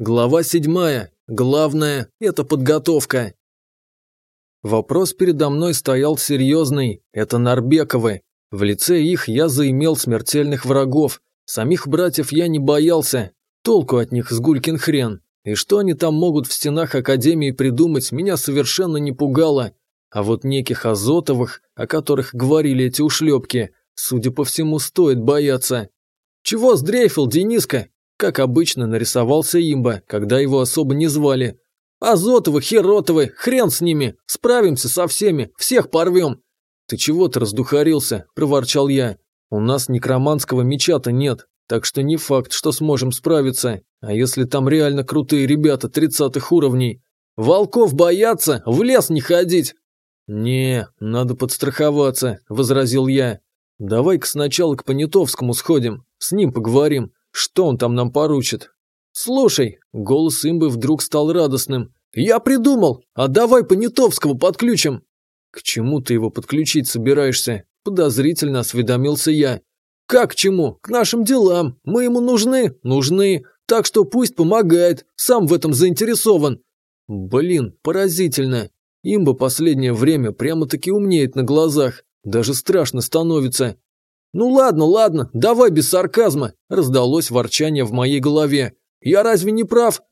Глава седьмая. Главное – это подготовка. Вопрос передо мной стоял серьезный. Это Нарбековы. В лице их я заимел смертельных врагов. Самих братьев я не боялся. Толку от них с гулькин хрен. И что они там могут в стенах Академии придумать, меня совершенно не пугало. А вот неких Азотовых, о которых говорили эти ушлепки, судя по всему, стоит бояться. «Чего сдрейфил, Дениска?» Как обычно, нарисовался имба, когда его особо не звали. «Азотовы, Херотовы, хрен с ними! Справимся со всеми, всех порвем!» «Ты чего-то раздухарился?» – проворчал я. «У нас некроманского меча-то нет, так что не факт, что сможем справиться. А если там реально крутые ребята тридцатых уровней? Волков боятся, в лес не ходить!» «Не, надо подстраховаться», – возразил я. «Давай-ка сначала к Понятовскому сходим, с ним поговорим. Что он там нам поручит? Слушай, голос имбы вдруг стал радостным. Я придумал, а давай Понятовского подключим. К чему ты его подключить собираешься? Подозрительно осведомился я. Как к чему? К нашим делам. Мы ему нужны? Нужны. Так что пусть помогает. Сам в этом заинтересован. Блин, поразительно. Имба последнее время прямо-таки умнеет на глазах. Даже страшно становится. «Ну ладно, ладно, давай без сарказма», – раздалось ворчание в моей голове. «Я разве не прав?»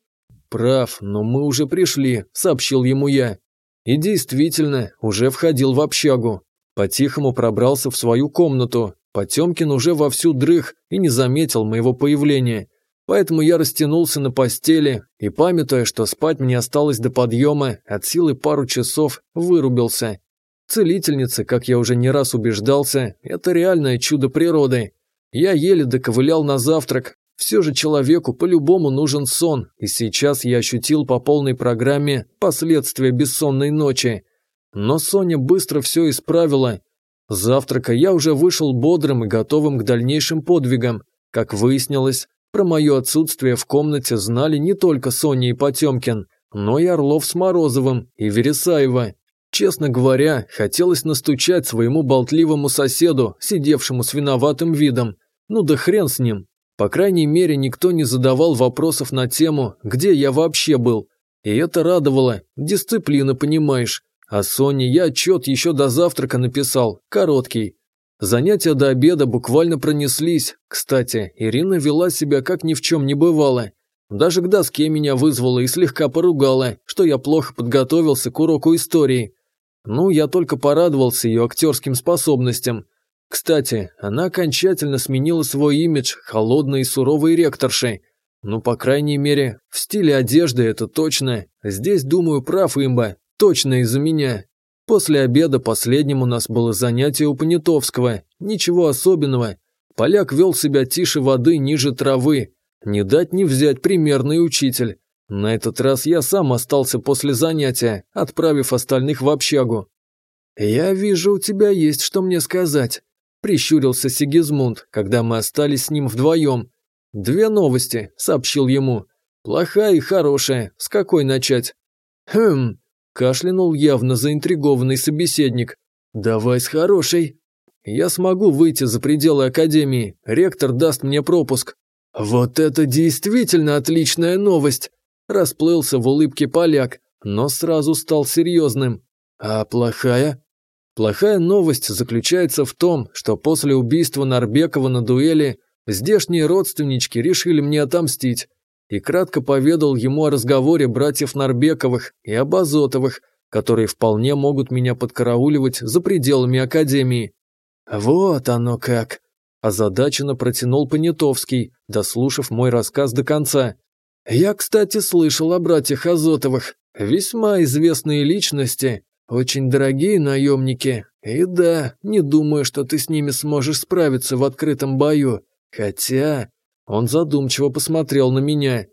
«Прав, но мы уже пришли», – сообщил ему я. И действительно, уже входил в общагу. По-тихому пробрался в свою комнату. Потемкин уже вовсю дрых и не заметил моего появления. Поэтому я растянулся на постели и, памятуя, что спать мне осталось до подъема, от силы пару часов вырубился. Целительница, как я уже не раз убеждался, это реальное чудо природы. Я еле доковылял на завтрак. Все же человеку по-любому нужен сон, и сейчас я ощутил по полной программе последствия бессонной ночи. Но Соня быстро все исправила. Завтрака я уже вышел бодрым и готовым к дальнейшим подвигам. Как выяснилось, про мое отсутствие в комнате знали не только Соня и Потемкин, но и Орлов с Морозовым и Вересаева. Честно говоря, хотелось настучать своему болтливому соседу, сидевшему с виноватым видом. Ну да хрен с ним. По крайней мере, никто не задавал вопросов на тему, где я вообще был. И это радовало. Дисциплина, понимаешь. А Соне я отчет еще до завтрака написал, короткий. Занятия до обеда буквально пронеслись. Кстати, Ирина вела себя как ни в чем не бывало. Даже к доске меня вызвала и слегка поругала, что я плохо подготовился к уроку истории. Ну, я только порадовался ее актерским способностям. Кстати, она окончательно сменила свой имидж холодной и суровой ректоршей. Ну, по крайней мере, в стиле одежды это точно. Здесь, думаю, прав имба. Точно из-за меня. После обеда последним у нас было занятие у Понятовского. Ничего особенного. Поляк вел себя тише воды, ниже травы. Не дать не взять примерный учитель. На этот раз я сам остался после занятия, отправив остальных в общагу. «Я вижу, у тебя есть что мне сказать», – прищурился Сигизмунд, когда мы остались с ним вдвоем. «Две новости», – сообщил ему. «Плохая и хорошая. С какой начать?» «Хм», – кашлянул явно заинтригованный собеседник. «Давай с хорошей». «Я смогу выйти за пределы Академии. Ректор даст мне пропуск». «Вот это действительно отличная новость!» Расплылся в улыбке поляк, но сразу стал серьезным. А плохая? Плохая новость заключается в том, что после убийства Нарбекова на дуэли здешние родственнички решили мне отомстить. И кратко поведал ему о разговоре братьев Нарбековых и об Азотовых, которые вполне могут меня подкарауливать за пределами Академии. «Вот оно как!» – озадаченно протянул Понятовский, дослушав мой рассказ до конца. Я, кстати, слышал о братьях Азотовых. Весьма известные личности, очень дорогие наемники. И да, не думаю, что ты с ними сможешь справиться в открытом бою. Хотя... Он задумчиво посмотрел на меня.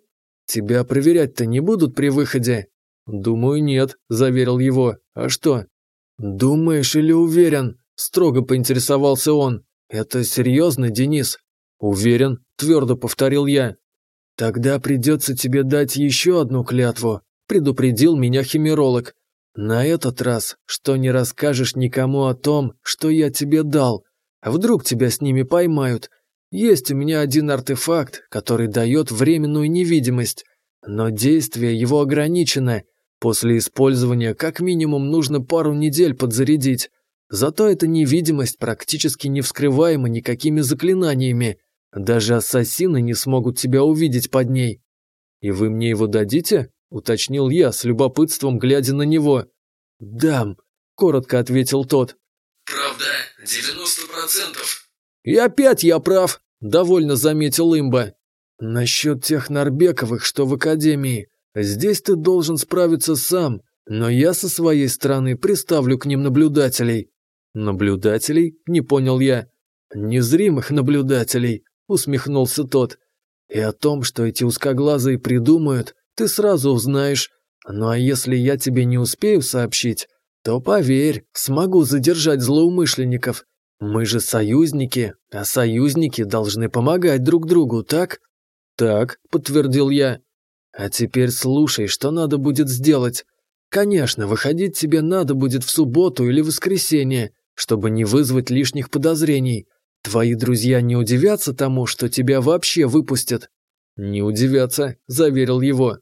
«Тебя проверять-то не будут при выходе?» «Думаю, нет», – заверил его. «А что?» «Думаешь или уверен?» – строго поинтересовался он. «Это серьезно, Денис?» «Уверен», – твердо повторил я. «Тогда придется тебе дать еще одну клятву», – предупредил меня химеролог. «На этот раз, что не расскажешь никому о том, что я тебе дал. Вдруг тебя с ними поймают. Есть у меня один артефакт, который дает временную невидимость. но действие его ограничено. После использования как минимум нужно пару недель подзарядить. Зато эта невидимость практически не вскрываема никакими заклинаниями. Даже ассасины не смогут тебя увидеть под ней. «И вы мне его дадите?» – уточнил я, с любопытством глядя на него. «Дам», – коротко ответил тот. «Правда, 90%. «И опять я прав», – довольно заметил имба. «Насчет тех Нарбековых, что в Академии. Здесь ты должен справиться сам, но я со своей стороны приставлю к ним наблюдателей». «Наблюдателей?» – не понял я. «Незримых наблюдателей», – усмехнулся тот. «И о том, что эти узкоглазые придумают, ты сразу узнаешь. Ну а если я тебе не успею сообщить, то поверь, смогу задержать злоумышленников. Мы же союзники, а союзники должны помогать друг другу, так?» «Так», – подтвердил я. «А теперь слушай, что надо будет сделать. Конечно, выходить тебе надо будет в субботу или воскресенье, чтобы не вызвать лишних подозрений. Твои друзья не удивятся тому, что тебя вообще выпустят?» «Не удивятся», – заверил его.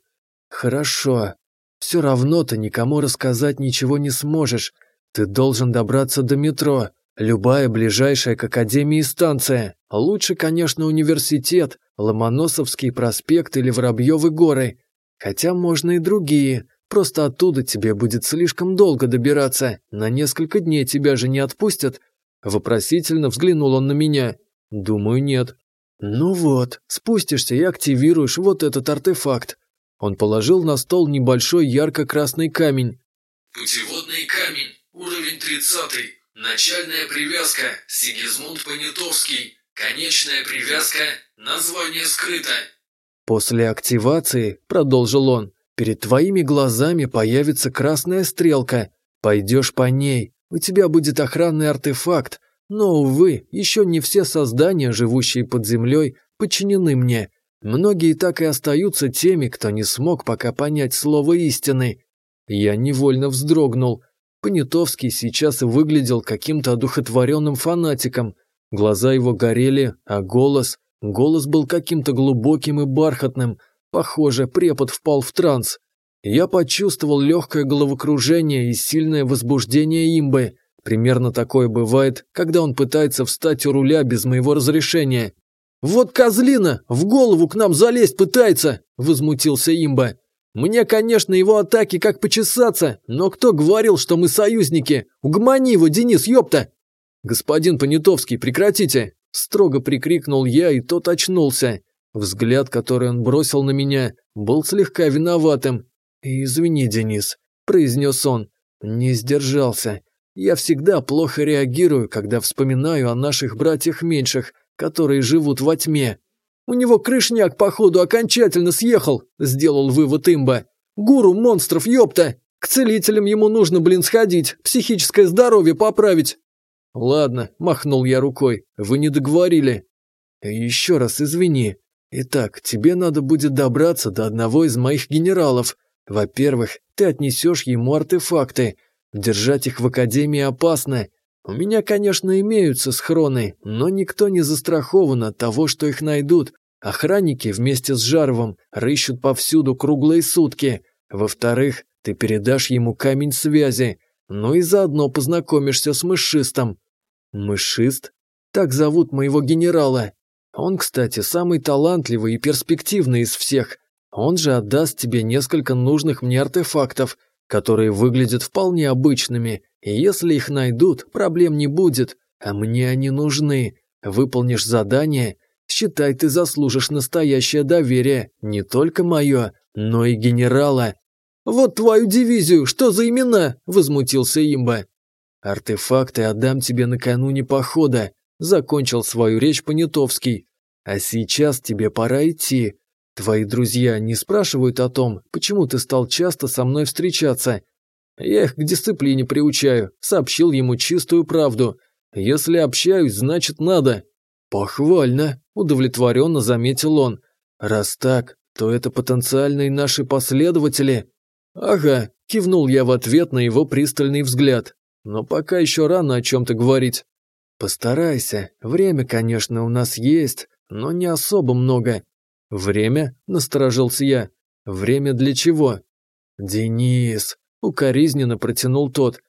«Хорошо. Все равно ты никому рассказать ничего не сможешь. Ты должен добраться до метро. Любая ближайшая к академии станция. Лучше, конечно, университет, Ломоносовский проспект или Воробьевы горы. Хотя можно и другие. Просто оттуда тебе будет слишком долго добираться. На несколько дней тебя же не отпустят. Вопросительно взглянул он на меня. Думаю, нет. Ну вот, спустишься и активируешь вот этот артефакт. Он положил на стол небольшой ярко-красный камень. Путеводный камень, уровень 30 Начальная привязка Сигизмунд Понятовский. Конечная привязка название скрыто. После активации, продолжил он, перед твоими глазами появится красная стрелка. Пойдешь по ней, у тебя будет охранный артефакт, но, увы, еще не все создания, живущие под землей, подчинены мне. Многие так и остаются теми, кто не смог пока понять слово истины. Я невольно вздрогнул. Понятовский сейчас выглядел каким-то одухотворенным фанатиком. Глаза его горели, а голос... Голос был каким-то глубоким и бархатным. Похоже, препод впал в транс. Я почувствовал легкое головокружение и сильное возбуждение имбы. Примерно такое бывает, когда он пытается встать у руля без моего разрешения. «Вот козлина! В голову к нам залезть пытается!» – возмутился имба. Мне, конечно, его атаки как почесаться, но кто говорил, что мы союзники? Угомони его, Денис, ёпта!» «Господин Понятовский, прекратите!» Строго прикрикнул я, и тот очнулся. Взгляд, который он бросил на меня, был слегка виноватым. «Извини, Денис», – произнес он. Не сдержался. Я всегда плохо реагирую, когда вспоминаю о наших братьях меньших, которые живут во тьме. «У него крышняк, походу, окончательно съехал», – сделал вывод имба. «Гуру монстров, ёпта! К целителям ему нужно, блин, сходить, психическое здоровье поправить». «Ладно», – махнул я рукой, – «вы не договорили». «Еще раз извини. Итак, тебе надо будет добраться до одного из моих генералов. Во-первых, ты отнесешь ему артефакты. Держать их в Академии опасно, у меня, конечно, имеются схроны, но никто не застрахован от того, что их найдут. Охранники вместе с Жаровым рыщут повсюду круглые сутки. Во-вторых, ты передашь ему камень связи, ну и заодно познакомишься с мышистом. Мышист? Так зовут моего генерала. Он, кстати, самый талантливый и перспективный из всех. Он же отдаст тебе несколько нужных мне артефактов, которые выглядят вполне обычными, и если их найдут, проблем не будет, а мне они нужны. Выполнишь задание, считай, ты заслужишь настоящее доверие, не только мое, но и генерала. «Вот твою дивизию, что за имена?» – возмутился имба. «Артефакты отдам тебе накануне похода», – закончил свою речь Понятовский. «А сейчас тебе пора идти. Твои друзья не спрашивают о том, почему ты стал часто со мной встречаться. Я их к дисциплине приучаю, сообщил ему чистую правду. Если общаюсь, значит надо. Похвально, удовлетворенно заметил он. Раз так, то это потенциальные наши последователи. Ага, кивнул я в ответ на его пристальный взгляд. Но пока еще рано о чем-то говорить. Постарайся, время, конечно, у нас есть, но не особо много. «Время?» – насторожился я. Время для чего? Денис, укоризненно протянул тот.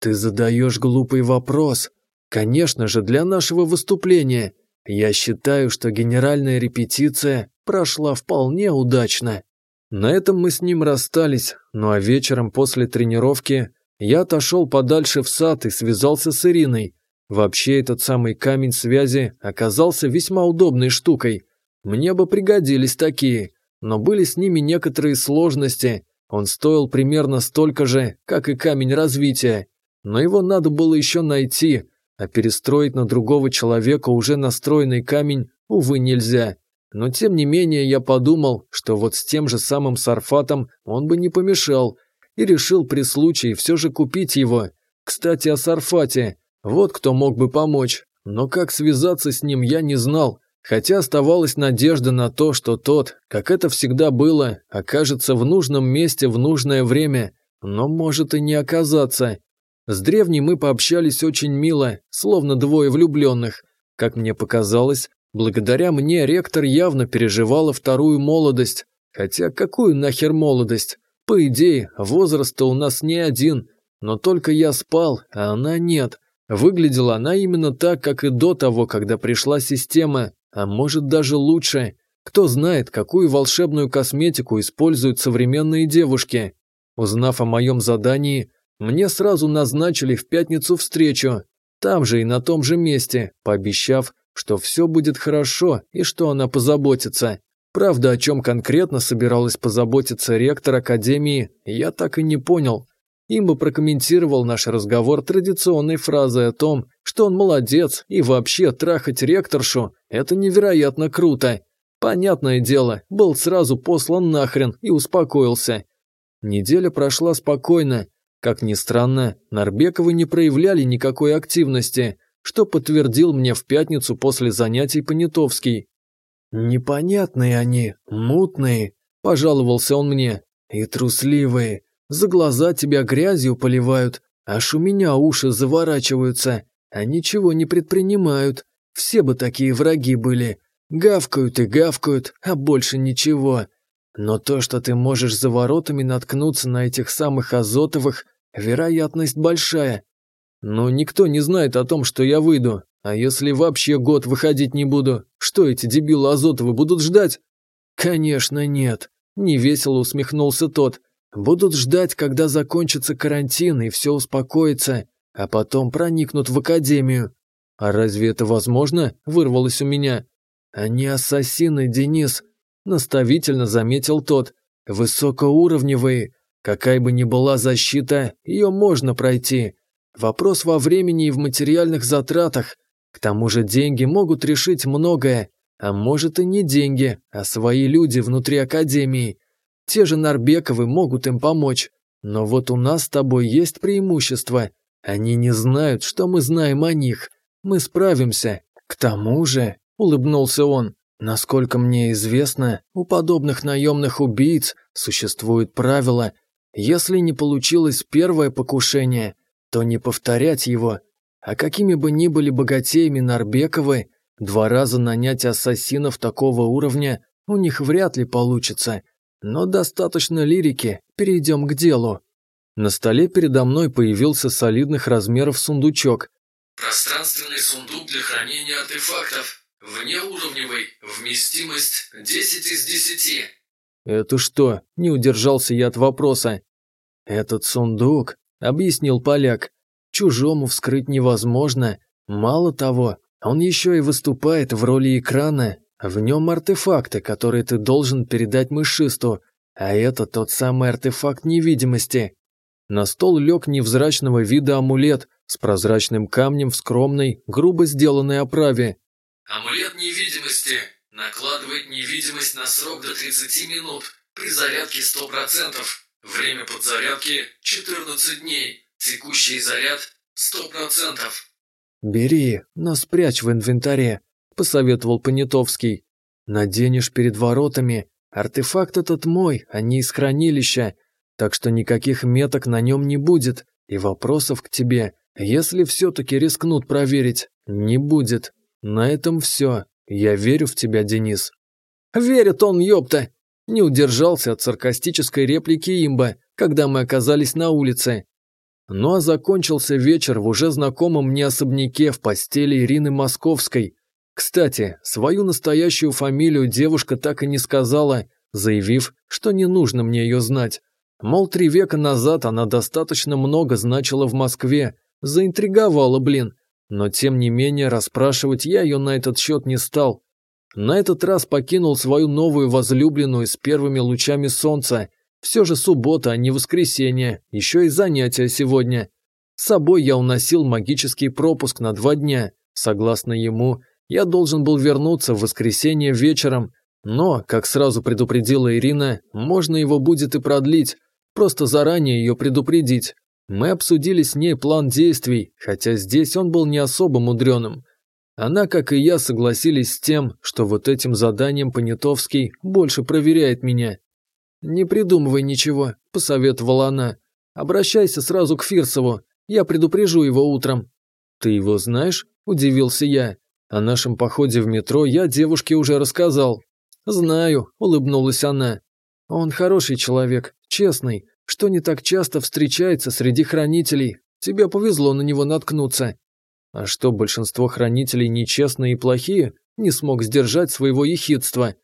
Ты задаешь глупый вопрос. Конечно же, для нашего выступления. Я считаю, что генеральная репетиция прошла вполне удачно. На этом мы с ним расстались, ну а вечером после тренировки я отошел подальше в сад и связался с Ириной. Вообще этот самый камень связи оказался весьма удобной штукой. Мне бы пригодились такие, но были с ними некоторые сложности. Он стоил примерно столько же, как и камень развития. Но его надо было еще найти, а перестроить на другого человека уже настроенный камень, увы, нельзя. Но тем не менее я подумал, что вот с тем же самым сарфатом он бы не помешал, и решил при случае все же купить его. Кстати, о сарфате. Вот кто мог бы помочь. Но как связаться с ним я не знал, хотя оставалась надежда на то, что тот, как это всегда было, окажется в нужном месте в нужное время, но может и не оказаться. С древней мы пообщались очень мило, словно двое влюбленных. Как мне показалось, благодаря мне ректор явно переживала вторую молодость. Хотя какую нахер молодость? По идее, возраст-то у нас не один, но только я спал, а она нет. Выглядела она именно так, как и до того, когда пришла система, а может даже лучше. Кто знает, какую волшебную косметику используют современные девушки. Узнав о моем задании, мне сразу назначили в пятницу встречу, там же и на том же месте, пообещав, что все будет хорошо и что она позаботится. Правда, о чем конкретно собиралась позаботиться ректор Академии, я так и не понял. Им бы прокомментировал наш разговор традиционной фразой о том, что он молодец и вообще трахать ректоршу – это невероятно круто. Понятное дело, был сразу послан нахрен и успокоился. Неделя прошла спокойно, как ни странно, Нарбековы не проявляли никакой активности, что подтвердил мне в пятницу после занятий Понятовский. «Непонятные они, мутные», – пожаловался он мне, – «и трусливые. За глаза тебя грязью поливают, аж у меня уши заворачиваются, а ничего не предпринимают. Все бы такие враги были. Гавкают и гавкают, а больше ничего. Но то, что ты можешь за воротами наткнуться на этих самых Азотовых, вероятность большая. Но никто не знает о том, что я выйду. А если вообще год выходить не буду, что эти дебилы Азотовы будут ждать? Конечно, нет. Невесело усмехнулся тот. Будут ждать, когда закончится карантин и все успокоится, а потом проникнут в академию. А разве это возможно? Вырвалось у меня. Они ассасины, Денис, наставительно заметил тот. Высокоуровневые. Какая бы ни была защита, ее можно пройти. Вопрос во времени и в материальных затратах. К тому же деньги могут решить многое. А может и не деньги, а свои люди внутри Академии. Те же Нарбековы могут им помочь. Но вот у нас с тобой есть преимущество. Они не знают, что мы знаем о них. Мы справимся. К тому же, улыбнулся он, Насколько мне известно, у подобных наемных убийц существует правило, если не получилось первое покушение, то не повторять его, а какими бы ни были богатеями Нарбековы, два раза нанять ассасинов такого уровня у них вряд ли получится. Но достаточно лирики, перейдем к делу. На столе передо мной появился солидных размеров сундучок. Пространственный сундук для хранения артефактов. Внеуровневый. Вместимость 10 из 10. Это что? Не удержался я от вопроса. Этот сундук, объяснил поляк, чужому вскрыть невозможно. Мало того, он еще и выступает в роли экрана. В нем артефакты, которые ты должен передать мышисту, а это тот самый артефакт невидимости. На стол лег невзрачного вида амулет с прозрачным камнем в скромной, грубо сделанной оправе. Амулет невидимости. Накладывает невидимость на срок до 30 минут. При зарядке 100%. Время подзарядки 14 дней. Текущий заряд 100%. «Бери, но спрячь в инвентаре», – посоветовал Понятовский. «Наденешь перед воротами. Артефакт этот мой, а не из хранилища, так что никаких меток на нем не будет, и вопросов к тебе, если все-таки рискнут проверить, не будет». На этом все. Я верю в тебя, Денис». «Верит он, ёпта!» Не удержался от саркастической реплики имба, когда мы оказались на улице. Ну а закончился вечер в уже знакомом мне особняке в постели Ирины Московской. Кстати, свою настоящую фамилию девушка так и не сказала, заявив, что не нужно мне ее знать. Мол, три века назад она достаточно много значила в Москве, заинтриговала, блин. Но тем не менее расспрашивать я ее на этот счет не стал. На этот раз покинул свою новую возлюбленную с первыми лучами солнца – все же суббота, а не воскресенье, еще и занятия сегодня. С собой я уносил магический пропуск на два дня. Согласно ему, я должен был вернуться в воскресенье вечером, но, как сразу предупредила Ирина, можно его будет и продлить, просто заранее ее предупредить. Мы обсудили с ней план действий, хотя здесь он был не особо мудреным. Она, как и я, согласились с тем, что вот этим заданием Понятовский больше проверяет меня. «Не придумывай ничего», – посоветовала она. «Обращайся сразу к Фирсову, я предупрежу его утром». «Ты его знаешь?» – удивился я. О нашем походе в метро я девушке уже рассказал. «Знаю», – улыбнулась она. «Он хороший человек, честный, что не так часто встречается среди хранителей. Тебе повезло на него наткнуться». «А что, большинство хранителей нечестные и плохие?» Не смог сдержать своего ехидства.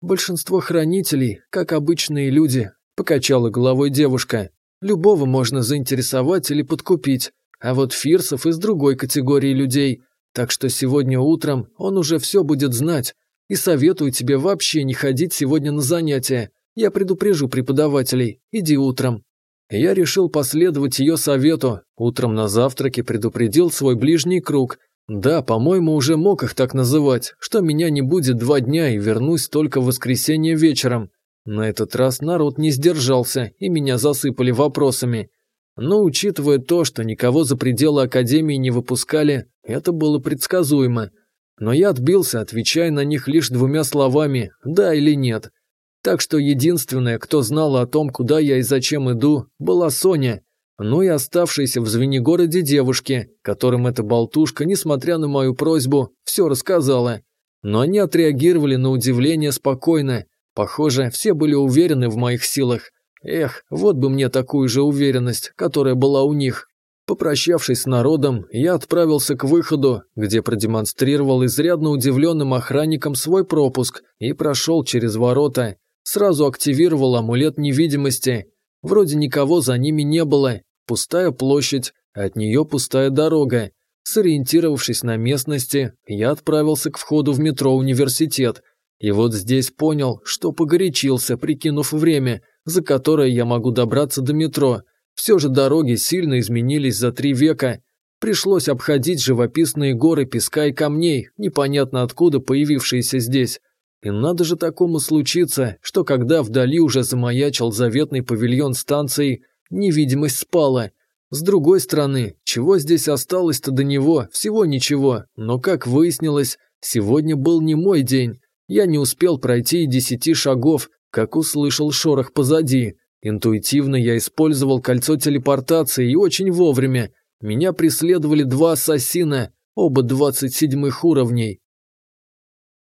«Большинство хранителей, как обычные люди», – покачала головой девушка. «Любого можно заинтересовать или подкупить, а вот Фирсов из другой категории людей. Так что сегодня утром он уже все будет знать. И советую тебе вообще не ходить сегодня на занятия. Я предупрежу преподавателей. Иди утром». Я решил последовать ее совету. Утром на завтраке предупредил свой ближний круг – да, по-моему, уже мог их так называть, что меня не будет два дня и вернусь только в воскресенье вечером. На этот раз народ не сдержался, и меня засыпали вопросами. Но учитывая то, что никого за пределы Академии не выпускали, это было предсказуемо. Но я отбился, отвечая на них лишь двумя словами «да» или «нет». Так что единственное, кто знала о том, куда я и зачем иду, была Соня – ну и оставшиеся в Звенигороде девушки, которым эта болтушка, несмотря на мою просьбу, все рассказала. Но они отреагировали на удивление спокойно. Похоже, все были уверены в моих силах. Эх, вот бы мне такую же уверенность, которая была у них. Попрощавшись с народом, я отправился к выходу, где продемонстрировал изрядно удивленным охранникам свой пропуск и прошел через ворота. Сразу активировал амулет невидимости. Вроде никого за ними не было, Пустая площадь, от нее пустая дорога. Сориентировавшись на местности, я отправился к входу в метро «Университет». И вот здесь понял, что погорячился, прикинув время, за которое я могу добраться до метро. Все же дороги сильно изменились за три века. Пришлось обходить живописные горы песка и камней, непонятно откуда появившиеся здесь. И надо же такому случиться, что когда вдали уже замаячил заветный павильон станции, Невидимость спала. С другой стороны, чего здесь осталось-то до него? Всего ничего. Но, как выяснилось, сегодня был не мой день. Я не успел пройти и десяти шагов, как услышал шорох позади. Интуитивно я использовал кольцо телепортации и очень вовремя. Меня преследовали два ассасина, оба двадцать седьмых уровней.